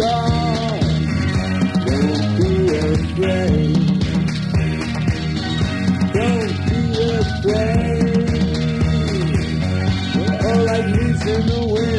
Don't be afraid. Don't be afraid. All I need's in the way.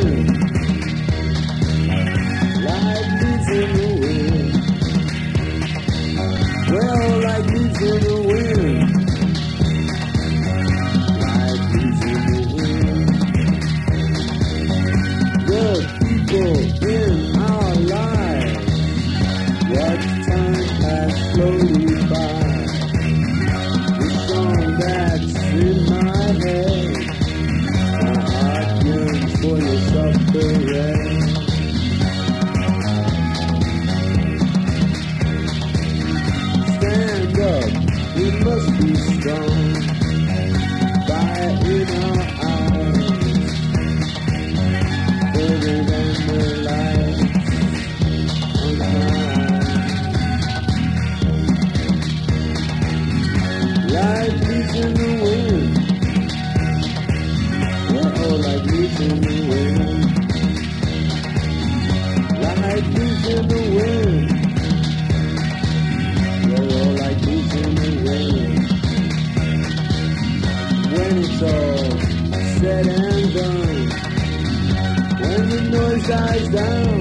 Eyes down.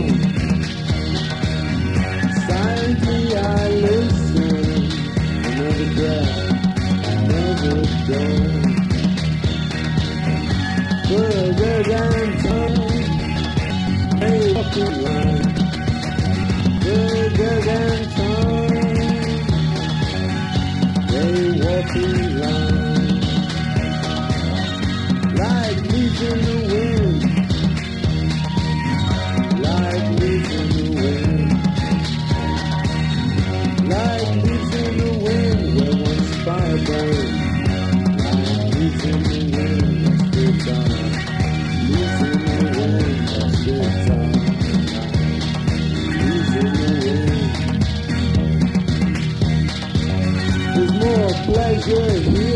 Silently I listen, another breath, another dawn. Further than time, they walk in line. Further than time, they walk in line. Like leaves in the Yeah.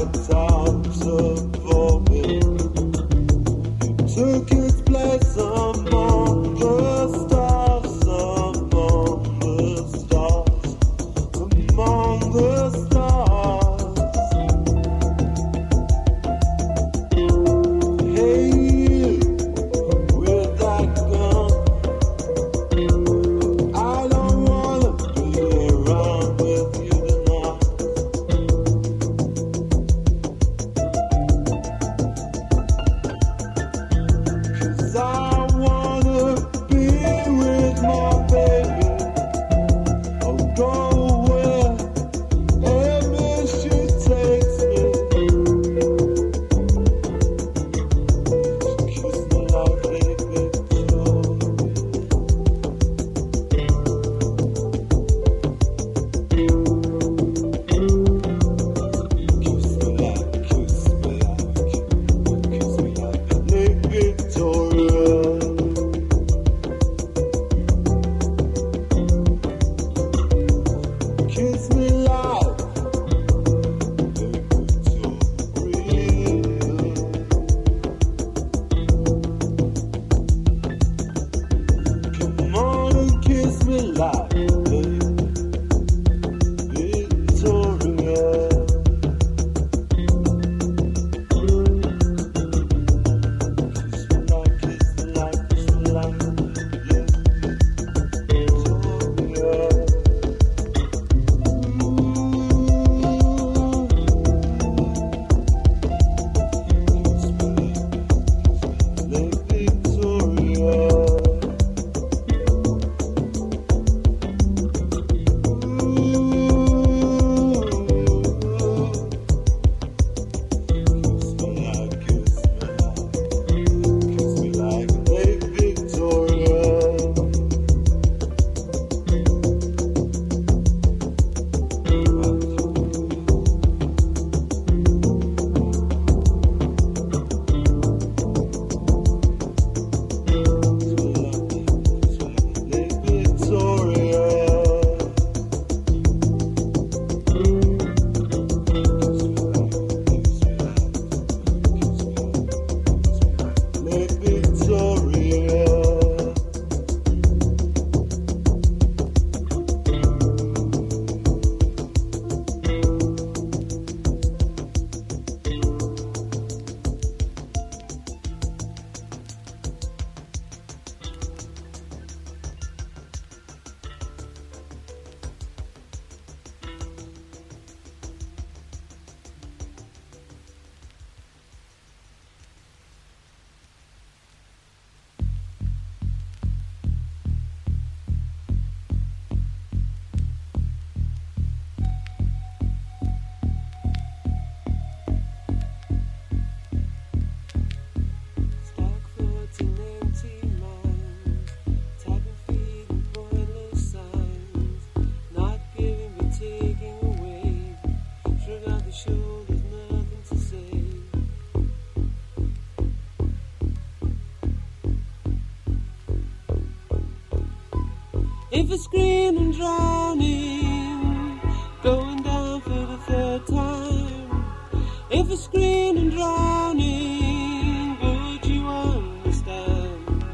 Thank If I scream and drowning, going down for the third time. If I scream and drowning, would you understand?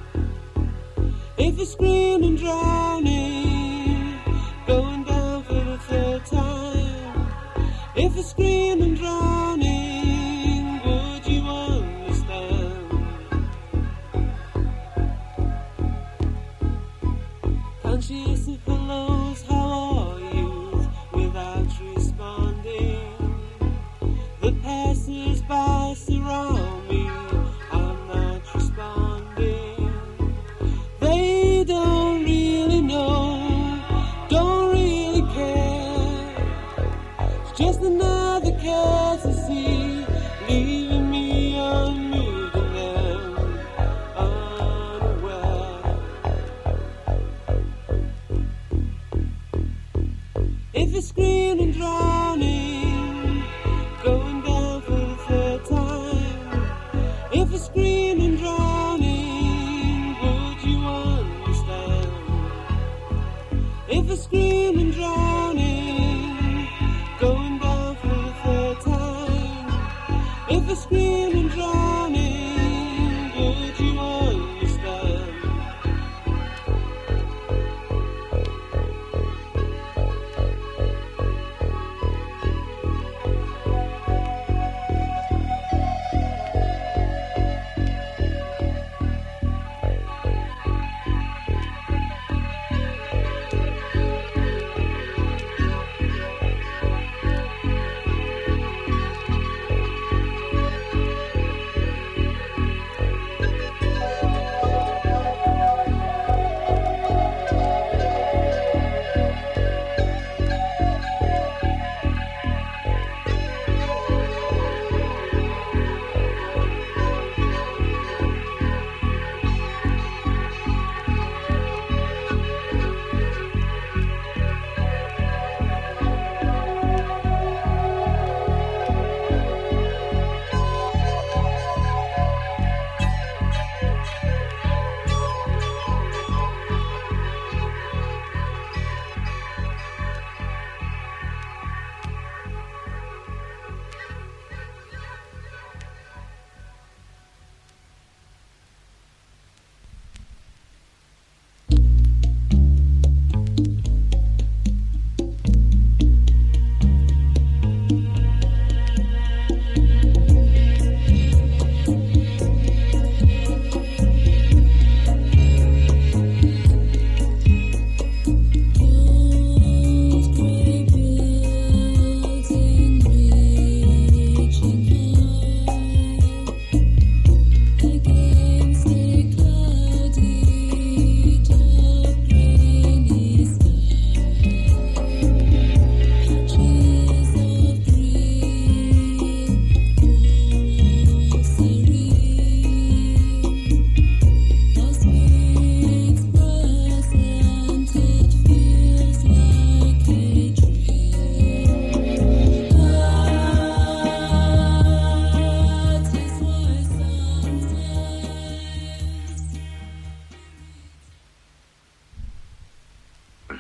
If I scream and drowning, going down for the third time. If I scream and drowning, just another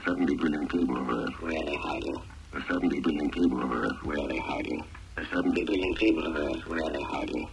70 billion people of Earth. Where are they hiding? The 70 billion people of Earth. Where are they hiding? The 70 Billion people of Earth, where are they hiding?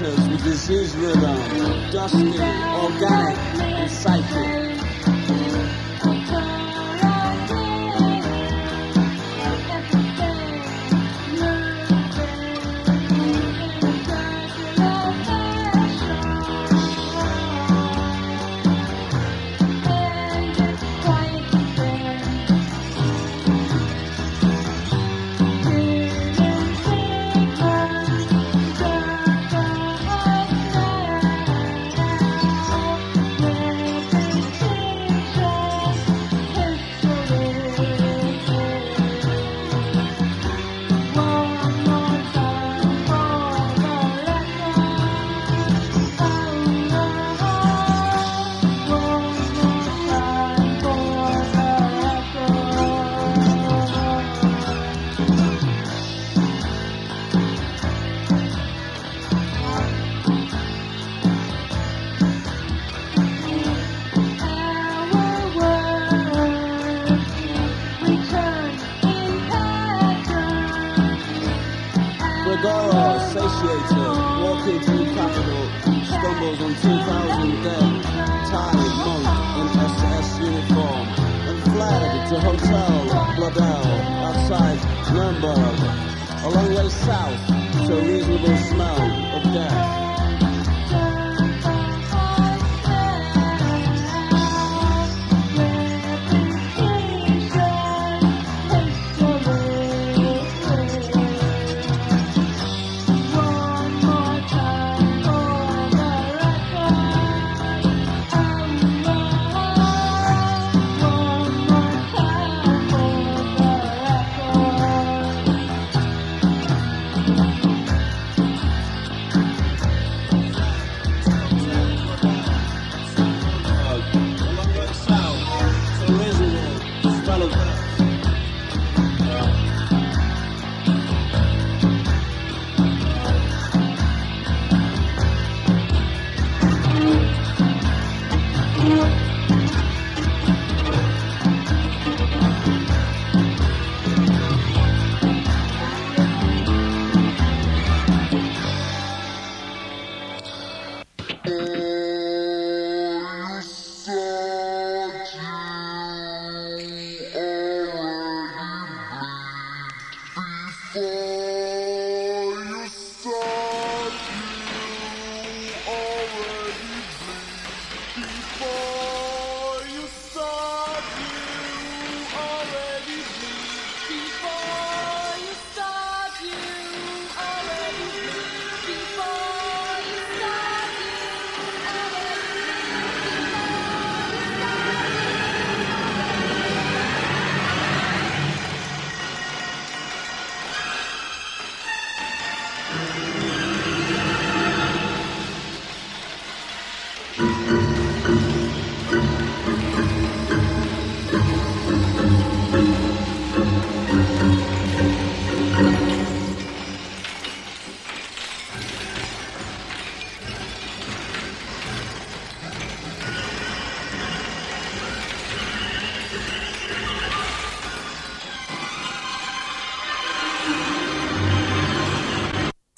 Spectres with disease rhythm, dusty, organic, and psychic.